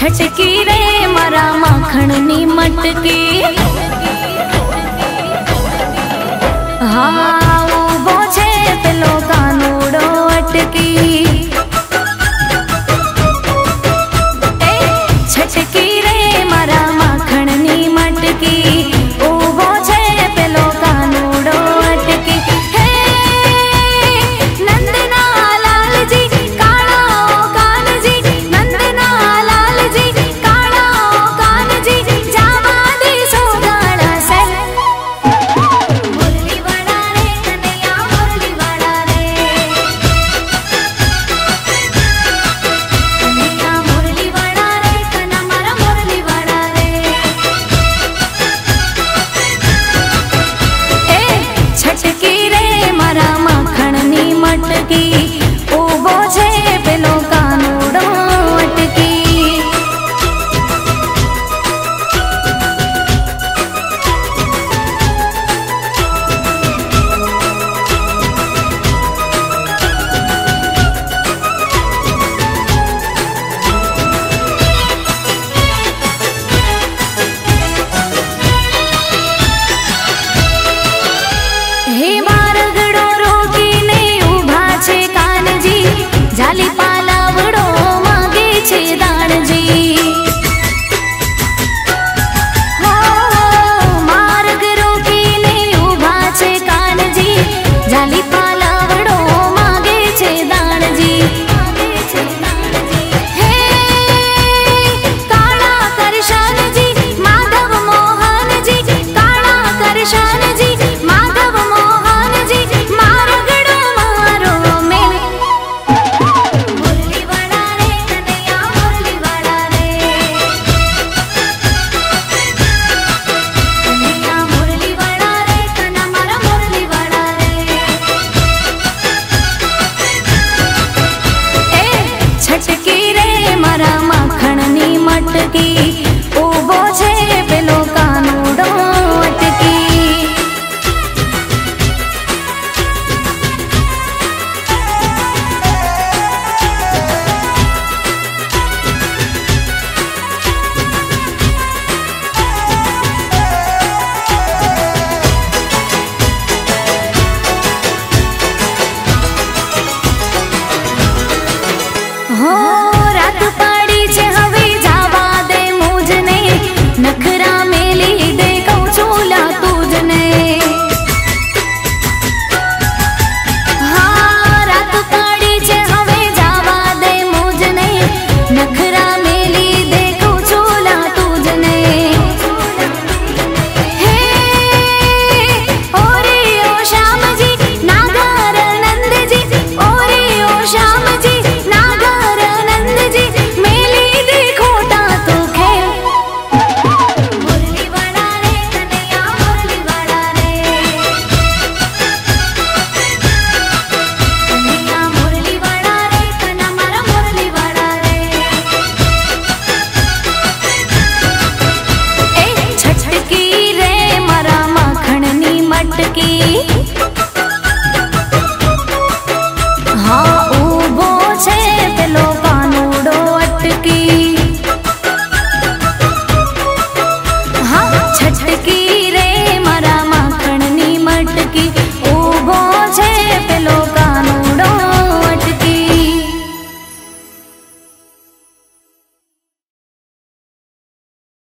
छटकी रे मरा माखण नी मटकी। हाँ। महफिलों का की।